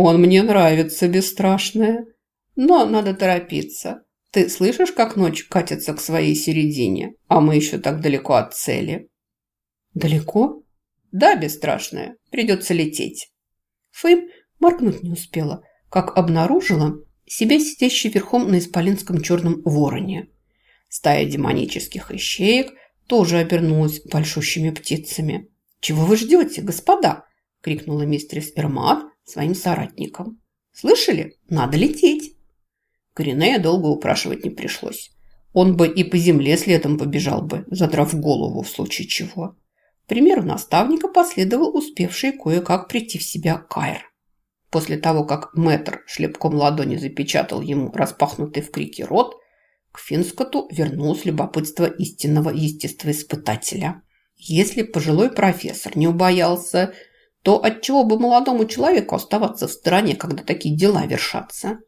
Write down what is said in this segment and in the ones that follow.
«Он мне нравится, бесстрашная. Но надо торопиться. Ты слышишь, как ночь катится к своей середине, а мы еще так далеко от цели?» «Далеко?» «Да, бесстрашная. Придется лететь». Фейм моргнуть не успела, как обнаружила себя сидящей верхом на исполинском черном вороне. Стая демонических ищеек тоже обернулась большущими птицами. «Чего вы ждете, господа?» – крикнула мистерис Эрмат своим соратникам. «Слышали? Надо лететь!» Коренея долго упрашивать не пришлось. Он бы и по земле следом побежал бы, задрав голову в случае чего. К примеру наставника последовал успевший кое-как прийти в себя Кайр. После того, как мэтр шлепком ладони запечатал ему распахнутый в крике рот, к Финскоту вернулось любопытство истинного естествоиспытателя. Если пожилой профессор не убоялся, то отчего бы молодому человеку оставаться в стороне, когда такие дела вершатся?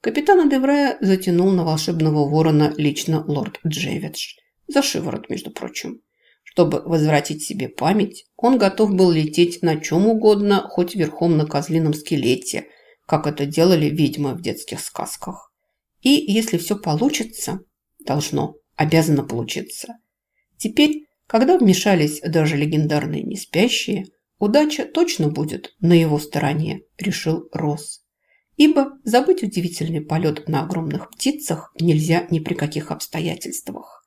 Капитана Деврея затянул на волшебного ворона лично лорд Джевидж. За шиворот, между прочим. Чтобы возвратить себе память, он готов был лететь на чем угодно, хоть верхом на козлином скелете, как это делали ведьмы в детских сказках. И если все получится, должно, обязано получиться. Теперь, когда вмешались даже легендарные неспящие, удача точно будет на его стороне, решил Росс. Ибо забыть удивительный полет на огромных птицах нельзя ни при каких обстоятельствах.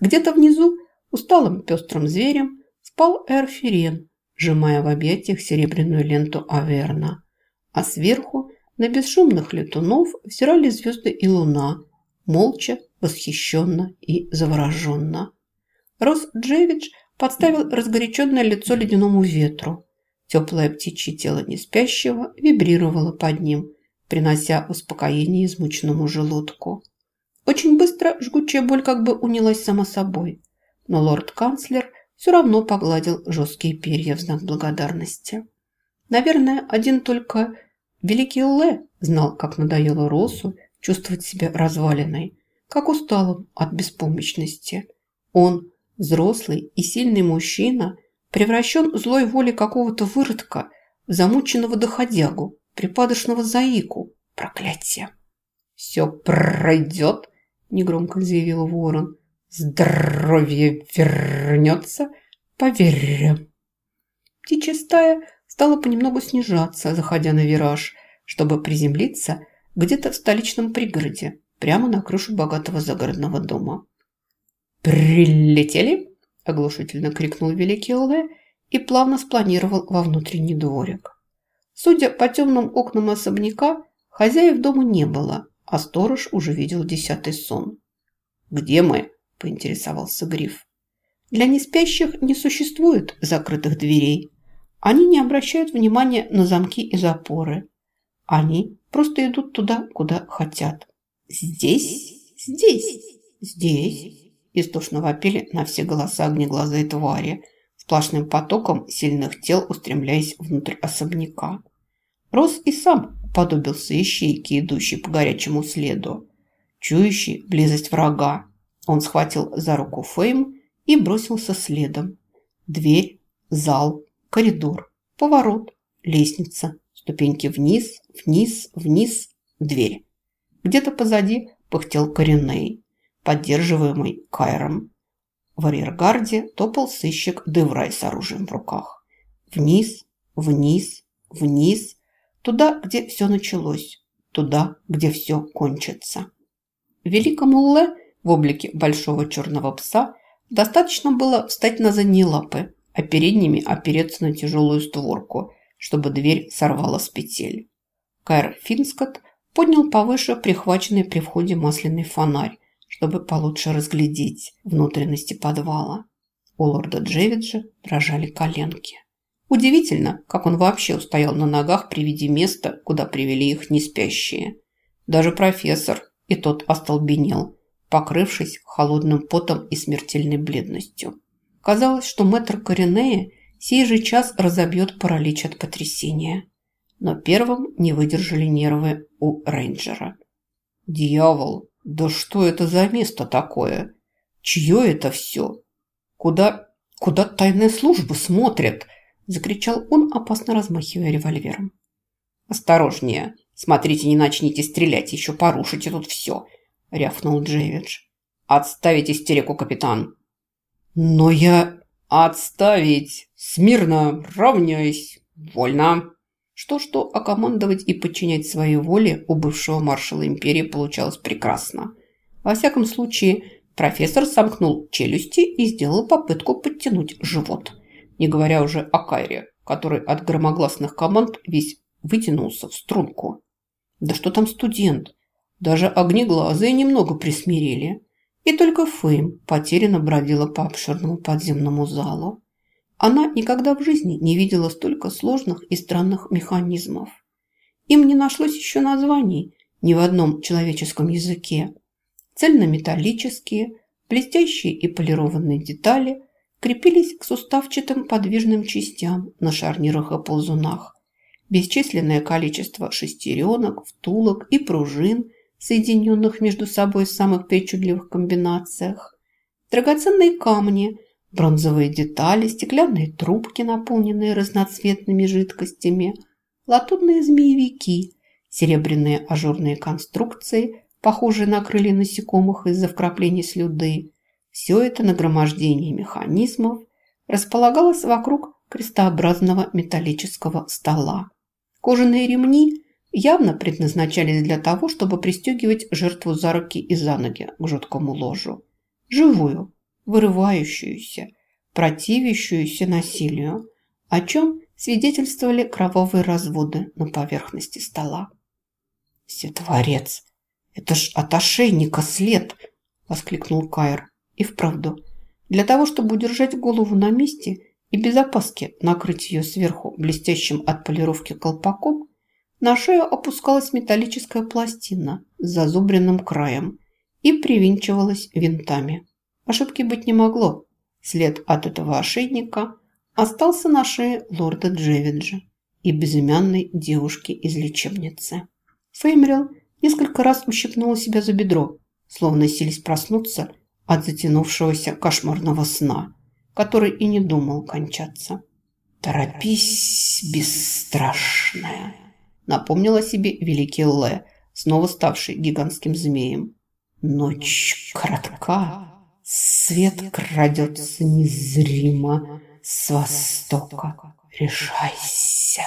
Где-то внизу Усталым пестрым зверем спал Эрфирен, сжимая в объятиях серебряную ленту Аверна. А сверху на бесшумных летунов взирали звезды и луна, молча, восхищенно и завороженно. Рос Джевидж подставил разгоряченное лицо ледяному ветру. Теплое птичье тело неспящего вибрировало под ним, принося успокоение измученному желудку. Очень быстро жгучая боль как бы унялась сама собой – но лорд-канцлер все равно погладил жесткие перья в знак благодарности. Наверное, один только великий Лэ знал, как надоело Росу чувствовать себя разваленной, как усталым от беспомощности. Он, взрослый и сильный мужчина, превращен злой волей какого-то выродка в замученного доходягу, припадочного заику. Проклятие! «Все пройдет», – негромко заявил ворон здоровье вернется, поверь. Птичья стая стала понемногу снижаться, заходя на вираж, чтобы приземлиться где-то в столичном пригороде, прямо на крышу богатого загородного дома. «Прилетели!» – оглушительно крикнул великий Лэ и плавно спланировал во внутренний дворик. Судя по темным окнам особняка, хозяев дома не было, а сторож уже видел десятый сон. «Где мы?» поинтересовался Гриф. Для неспящих не существует закрытых дверей. Они не обращают внимания на замки и запоры. Они просто идут туда, куда хотят. «Здесь? Здесь? Здесь?» Истошно вопили на все голоса огнеглазые твари, сплошным потоком сильных тел устремляясь внутрь особняка. Рос и сам подобился ищейке, идущей по горячему следу, чующий близость врага, он схватил за руку Фейм и бросился следом. Дверь, зал, коридор, поворот, лестница, ступеньки вниз, вниз, вниз, дверь. Где-то позади пыхтел Кореней, поддерживаемый Кайром. В арьергарде топал сыщик Деврай с оружием в руках. Вниз, вниз, вниз, туда, где все началось, туда, где все кончится. Великому Ле в облике большого черного пса, достаточно было встать на задние лапы, а передними опереться на тяжелую створку, чтобы дверь сорвала с петель. Кайр Финскот поднял повыше прихваченный при входе масляный фонарь, чтобы получше разглядеть внутренности подвала. У лорда Джевиджа дрожали коленки. Удивительно, как он вообще устоял на ногах при виде места, куда привели их неспящие. Даже профессор, и тот остолбенел, покрывшись холодным потом и смертельной бледностью. Казалось, что мэтр Коренея сей же час разобьет паралич от потрясения. Но первым не выдержали нервы у рейнджера. «Дьявол! Да что это за место такое? Чье это все? Куда, куда тайные службы смотрят?» – закричал он, опасно размахивая револьвером. «Осторожнее! Смотрите, не начните стрелять, еще порушите тут все!» – рявкнул Джейвидж. «Отставить истерику, капитан!» «Но я...» «Отставить! Смирно! Равняйсь! Вольно!» Что-что, а командовать и подчинять своей воле у бывшего маршала империи получалось прекрасно. Во всяком случае, профессор сомкнул челюсти и сделал попытку подтянуть живот. Не говоря уже о Кайре, который от громогласных команд весь вытянулся в струнку. Да что там студент? Даже огнеглазые немного присмирели. И только Фейм потерянно бродила по обширному подземному залу. Она никогда в жизни не видела столько сложных и странных механизмов. Им не нашлось еще названий ни в одном человеческом языке. Цельнометаллические, блестящие и полированные детали крепились к суставчатым подвижным частям на шарнирах и ползунах. Бесчисленное количество шестеренок, втулок и пружин – соединенных между собой в самых причудливых комбинациях, драгоценные камни, бронзовые детали, стеклянные трубки, наполненные разноцветными жидкостями, латунные змеевики, серебряные ажурные конструкции, похожие на крылья насекомых из-за вкраплений слюды. Все это нагромождение механизмов располагалось вокруг крестообразного металлического стола. Кожаные ремни явно предназначались для того, чтобы пристегивать жертву за руки и за ноги к жуткому ложу. Живую, вырывающуюся, противящуюся насилию, о чем свидетельствовали кровавые разводы на поверхности стола. «Всетворец! Это ж от ошейника след!» – воскликнул Кайр. И вправду, для того, чтобы удержать голову на месте и без опаски накрыть ее сверху блестящим от полировки колпаком, на шею опускалась металлическая пластина с зазубренным краем и привинчивалась винтами. Ошибки быть не могло. След от этого ошейника остался на шее лорда Джевиджа и безымянной девушки из лечебницы. Феймрил несколько раз ущипнула себя за бедро, словно сились проснуться от затянувшегося кошмарного сна, который и не думал кончаться. «Торопись, бесстрашная!» напомнила себе великий Ле, снова ставший гигантским змеем. Ночь коротка, свет крадется незримо с востока. Решайся.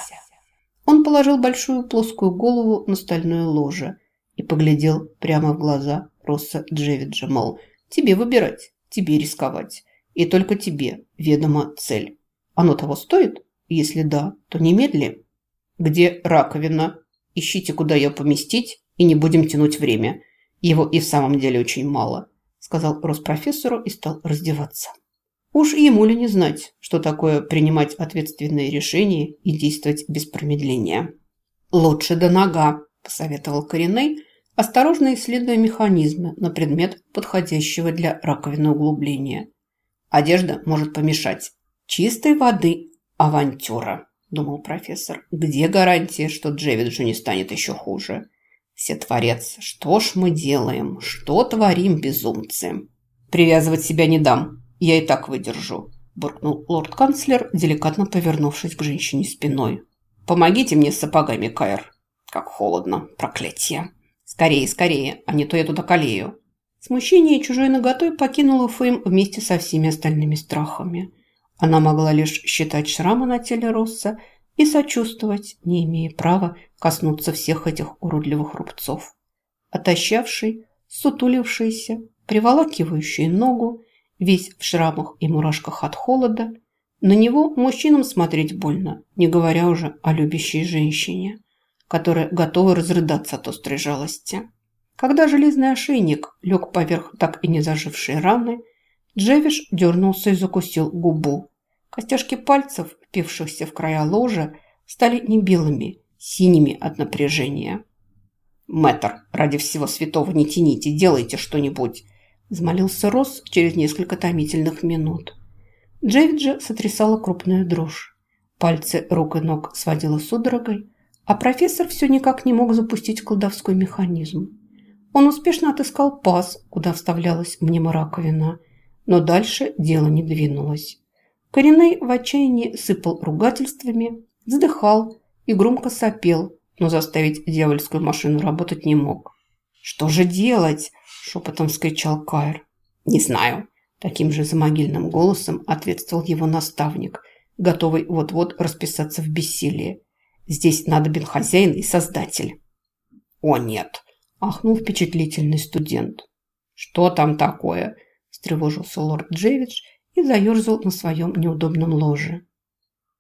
Он положил большую плоскую голову на стальное ложе и поглядел прямо в глаза Росса Джевиджа, мол, тебе выбирать, тебе рисковать, и только тебе ведома цель. Оно того стоит? Если да, то немедли. «Где раковина? Ищите, куда ее поместить, и не будем тянуть время. Его и в самом деле очень мало», – сказал Роспрофессору и стал раздеваться. Уж ему ли не знать, что такое принимать ответственные решения и действовать без промедления. «Лучше до нога», – посоветовал Кореней, осторожно исследуя механизмы на предмет подходящего для раковины углубления. «Одежда может помешать. Чистой воды авантюра» думал профессор. Где гарантия, что Джевиджу не станет еще хуже? Всетворец, что ж мы делаем? Что творим, безумцы? Привязывать себя не дам. Я и так выдержу, буркнул лорд-канцлер, деликатно повернувшись к женщине спиной. Помогите мне с сапогами, Кайр. Как холодно, проклятие. Скорее, скорее, а не то я туда колею. Смущение чужой наготой покинуло Фейм вместе со всеми остальными страхами – она могла лишь считать шрамы на теле Росса и сочувствовать, не имея права коснуться всех этих уродливых рубцов. Отощавший, сутулившийся, приволакивающий ногу, весь в шрамах и мурашках от холода, на него мужчинам смотреть больно, не говоря уже о любящей женщине, которая готова разрыдаться от острой жалости. Когда железный ошейник лег поверх так и не зажившей раны, Джевиш дернулся и закусил губу. Костяшки пальцев, впившихся в края ложа, стали не белыми, синими от напряжения. «Мэтр, ради всего святого не тяните, делайте что-нибудь!» взмолился Росс через несколько томительных минут. Джевиджа сотрясала крупная дрожь. Пальцы рук и ног сводила судорогой, а профессор все никак не мог запустить колдовской механизм. Он успешно отыскал паз, куда вставлялась мнемораковина, но дальше дело не двинулось. Кореней в отчаянии сыпал ругательствами, вздыхал и громко сопел, но заставить дьявольскую машину работать не мог. «Что же делать?» – шепотом вскричал Кайр. «Не знаю», – таким же замогильным голосом ответствовал его наставник, готовый вот-вот расписаться в бессилии. «Здесь надобен хозяин и создатель». «О, нет!» – ахнул впечатлительный студент. «Что там такое?» – встревожился лорд Джевидж и заерзал на своем неудобном ложе.